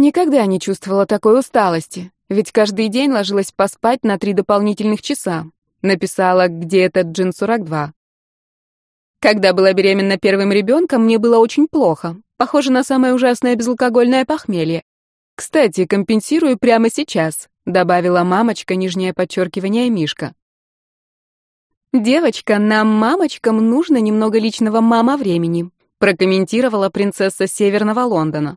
Никогда не чувствовала такой усталости, ведь каждый день ложилась поспать на три дополнительных часа. Написала, где этот джин 42. Когда была беременна первым ребенком, мне было очень плохо. Похоже на самое ужасное безалкогольное похмелье. Кстати, компенсирую прямо сейчас, добавила мамочка, нижнее подчеркивание Мишка. Девочка, нам, мамочкам, нужно немного личного мама времени, прокомментировала принцесса Северного Лондона.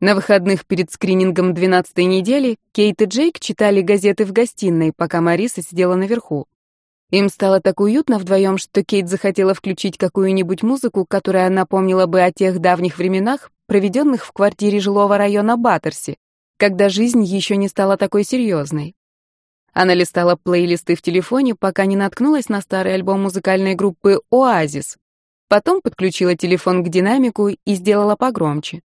На выходных перед скринингом 12-й недели Кейт и Джейк читали газеты в гостиной, пока Мариса сидела наверху. Им стало так уютно вдвоем, что Кейт захотела включить какую-нибудь музыку, которая напомнила бы о тех давних временах, проведенных в квартире жилого района Баттерси, когда жизнь еще не стала такой серьезной. Она листала плейлисты в телефоне, пока не наткнулась на старый альбом музыкальной группы «Оазис». Потом подключила телефон к динамику и сделала погромче.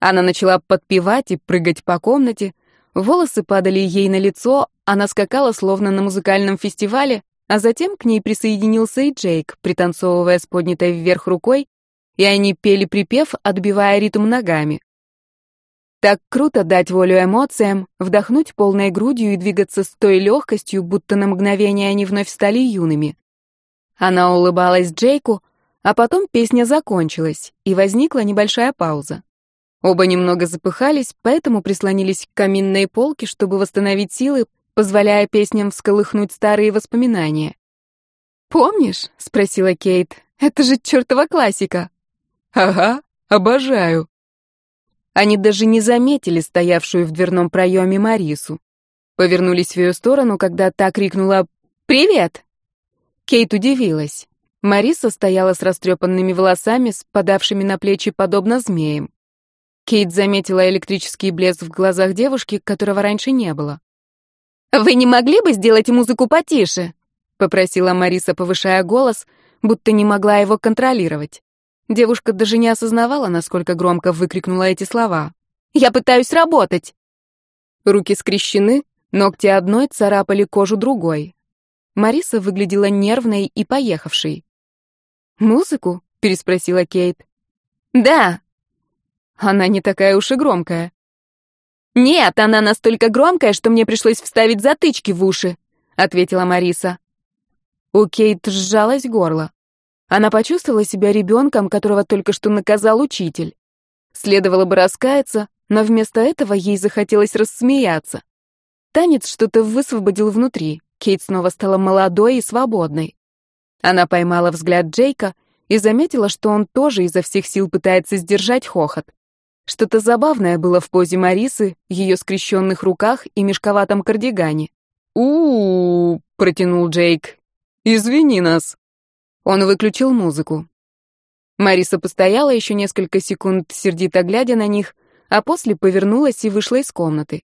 Она начала подпевать и прыгать по комнате, волосы падали ей на лицо, она скакала словно на музыкальном фестивале, а затем к ней присоединился и Джейк, пританцовывая с поднятой вверх рукой, и они пели припев, отбивая ритм ногами. Так круто дать волю эмоциям, вдохнуть полной грудью и двигаться с той легкостью, будто на мгновение они вновь стали юными. Она улыбалась Джейку, а потом песня закончилась, и возникла небольшая пауза. Оба немного запыхались, поэтому прислонились к каминной полке, чтобы восстановить силы, позволяя песням всколыхнуть старые воспоминания. «Помнишь?» — спросила Кейт. «Это же чертова классика!» «Ага, обожаю!» Они даже не заметили стоявшую в дверном проеме Марису. Повернулись в ее сторону, когда та крикнула «Привет!». Кейт удивилась. Мариса стояла с растрепанными волосами, спадавшими на плечи подобно змеям. Кейт заметила электрический блеск в глазах девушки, которого раньше не было. «Вы не могли бы сделать музыку потише?» — попросила Мариса, повышая голос, будто не могла его контролировать. Девушка даже не осознавала, насколько громко выкрикнула эти слова. «Я пытаюсь работать!» Руки скрещены, ногти одной царапали кожу другой. Мариса выглядела нервной и поехавшей. «Музыку?» — переспросила Кейт. «Да». «Она не такая уж и громкая». «Нет, она настолько громкая, что мне пришлось вставить затычки в уши», — ответила Мариса. У Кейт сжалось горло. Она почувствовала себя ребенком, которого только что наказал учитель. Следовало бы раскаяться, но вместо этого ей захотелось рассмеяться. Танец что-то высвободил внутри. Кейт снова стала молодой и свободной. Она поймала взгляд Джейка и заметила, что он тоже изо всех сил пытается сдержать хохот. Что-то забавное было в позе Марисы, ее скрещенных руках и мешковатом кардигане. у, протянул Джейк. «Извини нас». Он выключил музыку. Мариса постояла еще несколько секунд, сердито глядя на них, а после повернулась и вышла из комнаты.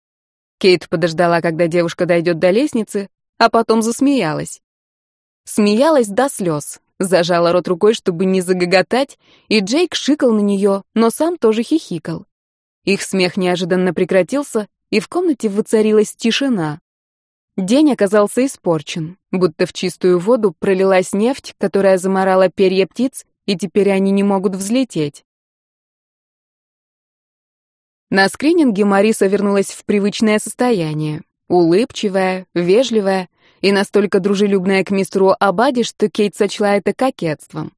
Кейт подождала, когда девушка дойдет до лестницы, а потом засмеялась. Смеялась до слез, Зажала рот рукой, чтобы не загоготать, и Джейк шикал на нее, но сам тоже хихикал. Их смех неожиданно прекратился, и в комнате воцарилась тишина. День оказался испорчен, будто в чистую воду пролилась нефть, которая заморала перья птиц, и теперь они не могут взлететь. На скрининге Мариса вернулась в привычное состояние. Улыбчивая, вежливая, и настолько дружелюбная к мистеру Абади, что Кейт сочла это кокетством.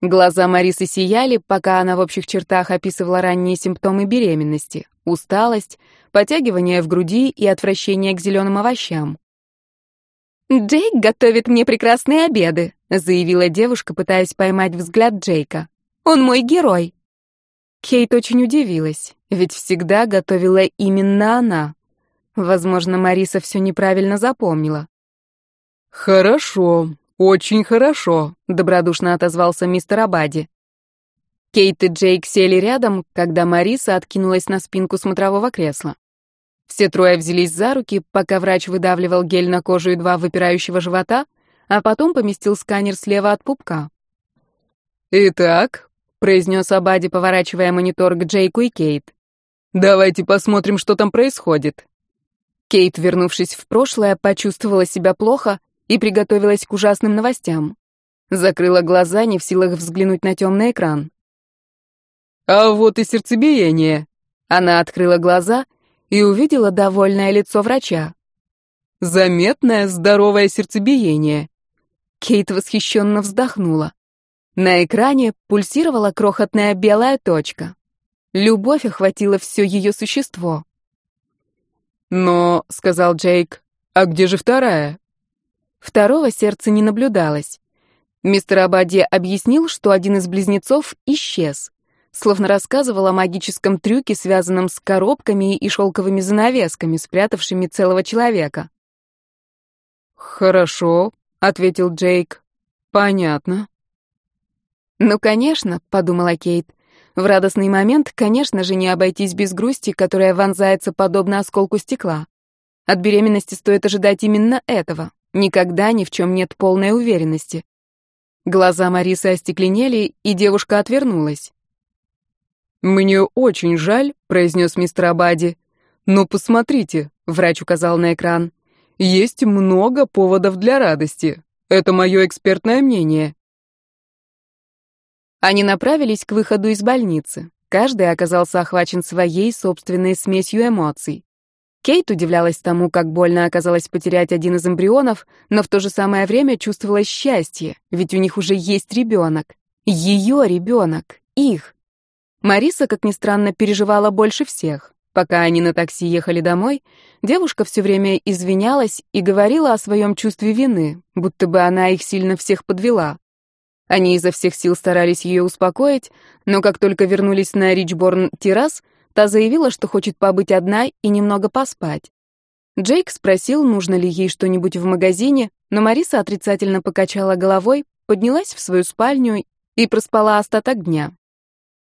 Глаза Марисы сияли, пока она в общих чертах описывала ранние симптомы беременности — усталость, потягивание в груди и отвращение к зеленым овощам. «Джейк готовит мне прекрасные обеды», — заявила девушка, пытаясь поймать взгляд Джейка. «Он мой герой». Кейт очень удивилась, ведь всегда готовила именно она. Возможно, Мариса все неправильно запомнила. «Хорошо, очень хорошо», — добродушно отозвался мистер Абади. Кейт и Джейк сели рядом, когда Мариса откинулась на спинку смотрового кресла. Все трое взялись за руки, пока врач выдавливал гель на кожу и два выпирающего живота, а потом поместил сканер слева от пупка. «Итак», — произнес Абади, поворачивая монитор к Джейку и Кейт, «давайте посмотрим, что там происходит». Кейт, вернувшись в прошлое, почувствовала себя плохо и приготовилась к ужасным новостям. Закрыла глаза, не в силах взглянуть на темный экран. «А вот и сердцебиение», Она открыла глаза и увидела довольное лицо врача. Заметное здоровое сердцебиение. Кейт восхищенно вздохнула. На экране пульсировала крохотная белая точка. Любовь охватила все ее существо. «Но», — сказал Джейк, — «а где же вторая?» Второго сердца не наблюдалось. Мистер Абади объяснил, что один из близнецов исчез. Словно рассказывал о магическом трюке, связанном с коробками и шелковыми занавесками, спрятавшими целого человека. «Хорошо», — ответил Джейк. «Понятно». «Ну, конечно», — подумала Кейт. «В радостный момент, конечно же, не обойтись без грусти, которая вонзается подобно осколку стекла. От беременности стоит ожидать именно этого. Никогда ни в чем нет полной уверенности». Глаза Марисы остекленели, и девушка отвернулась. «Мне очень жаль», — произнес мистер Абади. «Но посмотрите», — врач указал на экран. «Есть много поводов для радости. Это мое экспертное мнение». Они направились к выходу из больницы. Каждый оказался охвачен своей собственной смесью эмоций. Кейт удивлялась тому, как больно оказалось потерять один из эмбрионов, но в то же самое время чувствовала счастье, ведь у них уже есть ребенок. Ее ребенок. Их. Мариса, как ни странно, переживала больше всех. Пока они на такси ехали домой, девушка все время извинялась и говорила о своем чувстве вины, будто бы она их сильно всех подвела. Они изо всех сил старались ее успокоить, но как только вернулись на Ричборн-террас, та заявила, что хочет побыть одна и немного поспать. Джейк спросил, нужно ли ей что-нибудь в магазине, но Мариса отрицательно покачала головой, поднялась в свою спальню и проспала остаток дня.